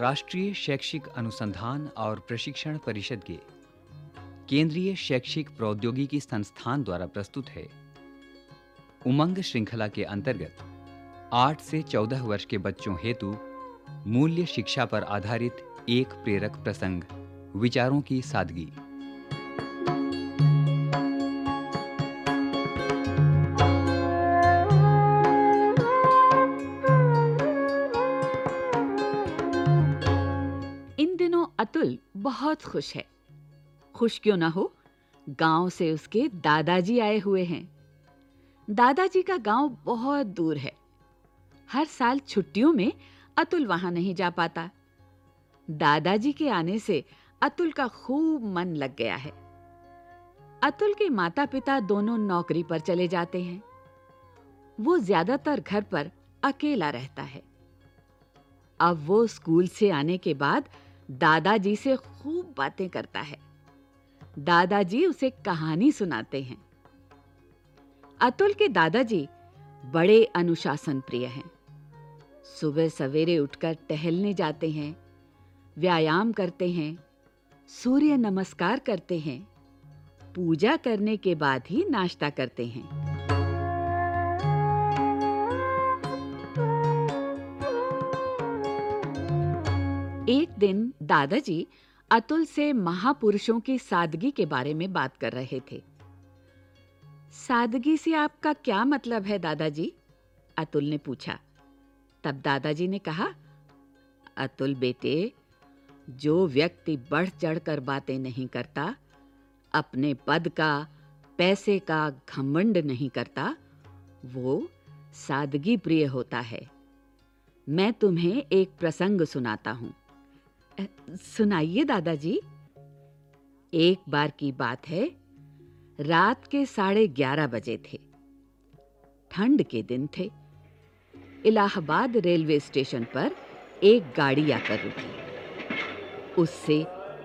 राष्ट्रीय शैक्षिक अनुसंधान और प्रशिक्षण परिषद के केंद्रीय शैक्षिक प्रौद्योगिकी संस्थान द्वारा प्रस्तुत है। उमंग श्रृंखला के अंतर्गत 8 से 14 वर्ष के बच्चों हेतु मूल्य शिक्षा पर आधारित एक प्रेरक प्रसंग, विचारों की सादगी। अतुल बहुत खुश है। खुश क्यों ना हो? गाँव से उसके दादाजी आए हुए हैं। दादाजी का गाँव बहुत दूर है। हर साल छुट्टियों में अतुल वहाँ नहीं जा पाता। दादाजी के आने से अतुल का खूब मन लग गया है। अतुल के माता-पिता दोनों नौकरी पर चले जाते हैं। वो ज़्यादातर घर पर अकेला रहता है। अब वो स्कूल से आने के बाद दादाजी से खूब बातें करता है। दादाजी उसे कहानी सुनाते हैं। अतुल के दादाजी बड़े अनुशासन प्रिय हैं। सुबह सवेरे उठकर टहलने जाते हैं, व्यायाम करते हैं, सूर्य नमस्कार करते हैं, पूजा करने के बाद ही नाश्ता करते हैं। एक दिन दादाजी अतुल से महापुरुषों की सादगी के बारे में बात कर रहे थे। सादगी से आपका क्या मतलब है दादाजी? अतुल ने पूछा। तब दादाजी ने कहा, अतुल बेटे, जो व्यक्ति बढ़ चढ़कर बातें नहीं करता, अपने पद का, पैसे का घमंड नहीं करता, वो सादगी प्रिय होता है। मैं तुम्हें एक प्रसंग सुनाता हूँ। सुनाइए दादाजी। एक बार की बात है, रात के साढ़े ग्यारह बजे थे। ठंड के दिन थे। इलाहाबाद रेलवे स्टेशन पर एक गाड़ी आकर रुकी। उससे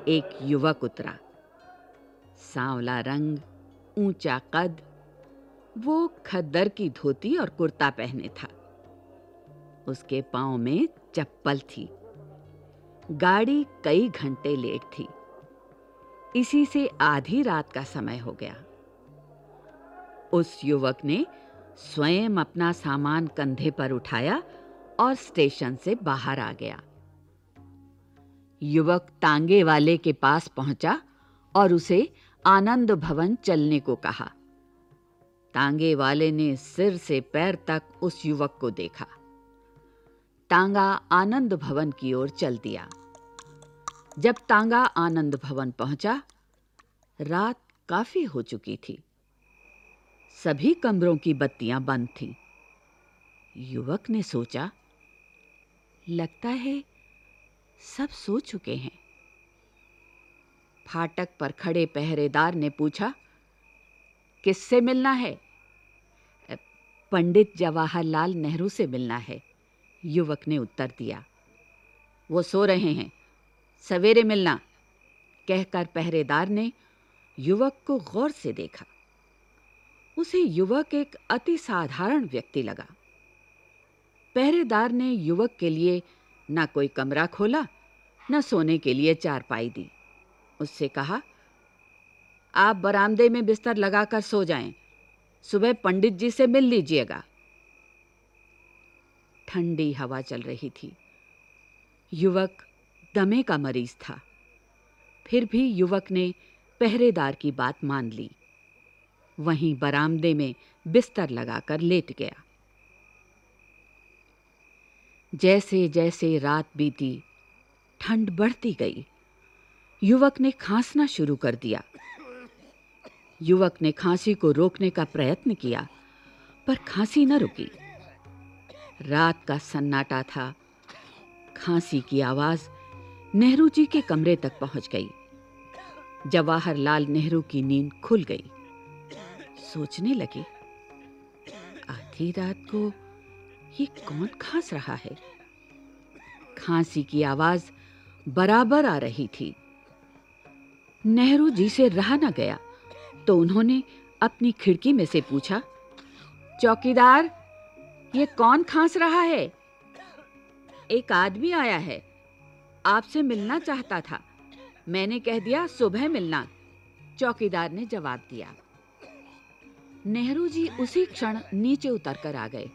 एक युवक उतरा। सांवला रंग, ऊँचा कद, वो खद्दर की धोती और कुर्ता पहने था। उसके पाँव में चप्पल थी। गाड़ी कई घंटे लेट थी। इसी से आधी रात का समय हो गया। उस युवक ने स्वयं अपना सामान कंधे पर उठाया और स्टेशन से बाहर आ गया। युवक तांगे वाले के पास पहुँचा और उसे आनंद भवन चलने को कहा। तांगे वाले ने सिर से पैर तक उस युवक को देखा। तांगा आनंद भवन की ओर चल दिया। जब तांगा आनंद भवन पहुँचा, रात काफ़ी हो चुकी थी। सभी कमरों की बत्तियाँ बंद थीं। युवक ने सोचा, लगता है सब सो चुके हैं। फाटक पर खड़े पहरेदार ने पूछा, किससे मिलना है? पंडित जवाहरलाल नेहरू से मिलना है। युवक ने उत्तर दिया। वो सो रहे हैं। सवेरे मिलना, कहकर पहरेदार ने युवक को गौर से देखा। उसे युवक एक अति साधारण व्यक्ति लगा। पहरेदार ने युवक के लिए ना कोई कमरा खोला, न सोने के लिए चारपाई दी। उससे कहा, आप बरामदे में बिस्तर लगाकर सो जाएँ। सुबह पंडित जी से मिल लीजिएगा। ठंडी हवा चल रही थी। युवक दमे का मरीज़ था। फिर भी युवक ने पहरेदार की बात मान ली। वहीं बरामदे में बिस्तर लगाकर लेट गया। जैसे जैसे रात बीती, ठंड बढ़ती गई। युवक ने खांसना शुरू कर दिया। युवक ने खांसी को रोकने का प्रयत्न किया, पर खांसी न रुकी। रात का सन्नाटा था। खांसी की आवाज़ नेहरू जी के कमरे तक पहुँच गई। जवाहरलाल नेहरू की नींद खुल गई। सोचने लगे, आधी रात को ये कौन खांस रहा है? खांसी की आवाज़ बराबर आ रही थी। नेहरू जी से रहा न गया तो उन्होंने अपनी खिड़की में से पूछा, चौकीदार ये कौन खांस रहा है? एक आदमी आया है। आपसे मिलना चाहता था। मैंने कह दिया, सुबह मिलना। चौकीदार ने जवाब दिया। नेहरू जी उसी क्षण नीचे उतरकर आ गए।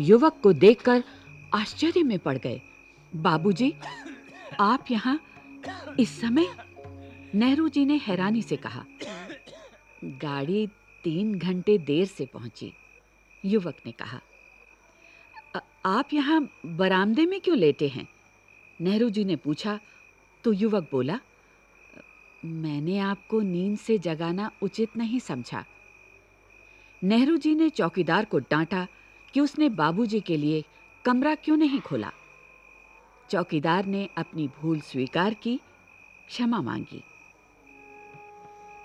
युवक को देखकर आश्चर्य में पड़ गए। बाबूजी, आप यहाँ इस समय? नेहरू जी ने हैरानी से कहा। गाड़ी तीन घंटे देर से पहुँची, युवक ने कहा। आप यहाँ बरामदे में क्यों लेटे हैं? नेहरू जी ने पूछा। तो युवक बोला, मैंने आपको नींद से जगाना उचित नहीं समझा। नेहरू जी ने चौकीदार को डांटा कि उसने बाबूजी के लिए कमरा क्यों नहीं खोला। चौकीदार ने अपनी भूल स्वीकार की, क्षमा मांगी।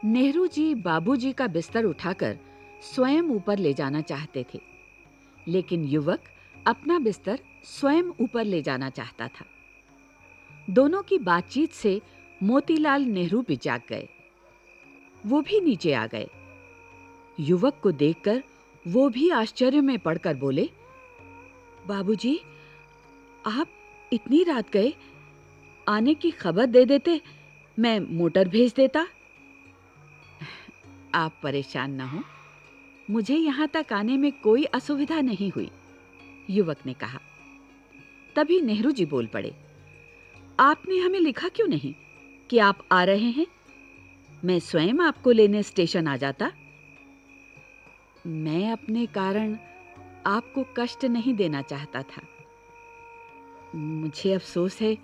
नेहरू जी बाबूजी का बिस्तर उठाकर स्वयं ऊपर ले जाना चाहते थे। लेकिन युवक अपना बिस्तर स्वयं ऊपर ले जाना चाहता था। दोनों की बातचीत से मोतीलाल नेहरू भी जाग गए। वो भी नीचे आ गए। युवक को देखकर वो भी आश्चर्य में पड़कर बोले, बाबूजी, आप इतनी रात गए? आने की खबर दे देते, मैं मोटर भेज देता? आप परेशान ना हो। मुझे यहाँ तक आने में कोई असुविधा नहीं हुई। युवक ने कहा। तभी नेहरू जी बोल पड़े, आपने हमें लिखा क्यों नहीं? कि आप आ रहे हैं? मैं स्वयं आपको लेने स्टेशन आ जाता। मैं अपने कारण आपको कष्ट नहीं देना चाहता था। मुझे अफसोस है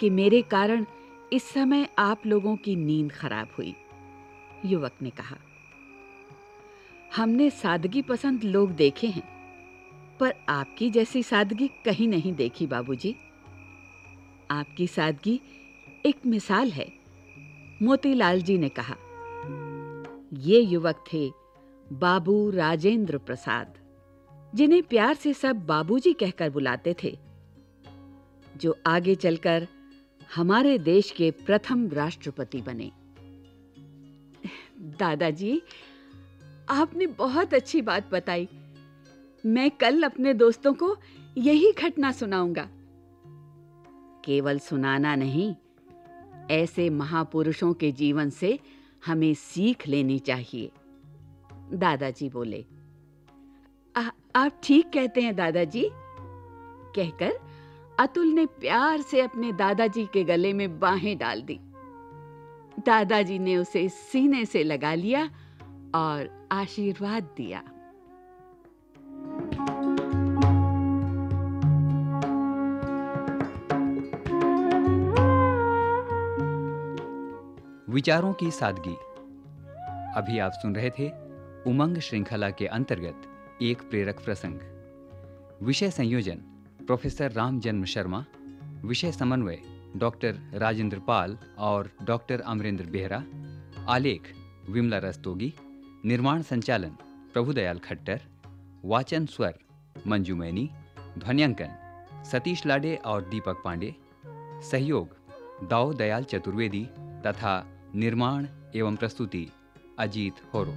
कि मेरे कारण इस समय आप लोगों की नींद खराब हुई, युवक ने कहा। हमने सादगी पसंद लोग देखे हैं। पर आपकी जैसी सादगी कहीं नहीं देखी बाबूजी। आपकी सादगी एक मिसाल है मोतीलाल जी ने कहा। ये युवक थे बाबू राजेंद्र प्रसाद, जिन्हें प्यार से सब बाबूजी कहकर बुलाते थे, जो आगे चलकर हमारे देश के प्रथम राष्ट्रपति बने। दादाजी, आपने बहुत अच्छी बात बताई। मैं कल अपने दोस्तों को यही घटना सुनाऊँगा। केवल सुनाना नहीं ऐसे महापुरुषों के जीवन से हमें सीख लेनी चाहिए। दादाजी बोले आ, आप ठीक कहते हैं दादाजी। कहकर अतुल ने प्यार से अपने दादाजी के गले में बाहें डाल दी। दादाजी ने उसे सीने से लगा लिया और आशीर्वाद दिया। विचारों की सादगी। अभी आप सुन रहे थे उमंग श्रृंखला के अंतर्गत एक प्रेरक प्रसंग। विषय संयोजन, प्रोफेसर राम जन्म शर्मा, विषय समन्वय, डॉक्टर राजेंद्र पाल और डॉक्टर अमरेंद्र बेहरा, आलेख विमला रस्तोगी, निर्माण संचालन प्रभुदयाल खट्टर, वाचन स्वर मंजू मैनी, ध्वनियांकन सतीश लाडे और दीपक पांडे, सहयोग दाऊ दयाल चतुर्वेदी तथा निर्माण एवं प्रस्तुति अजीत होरो।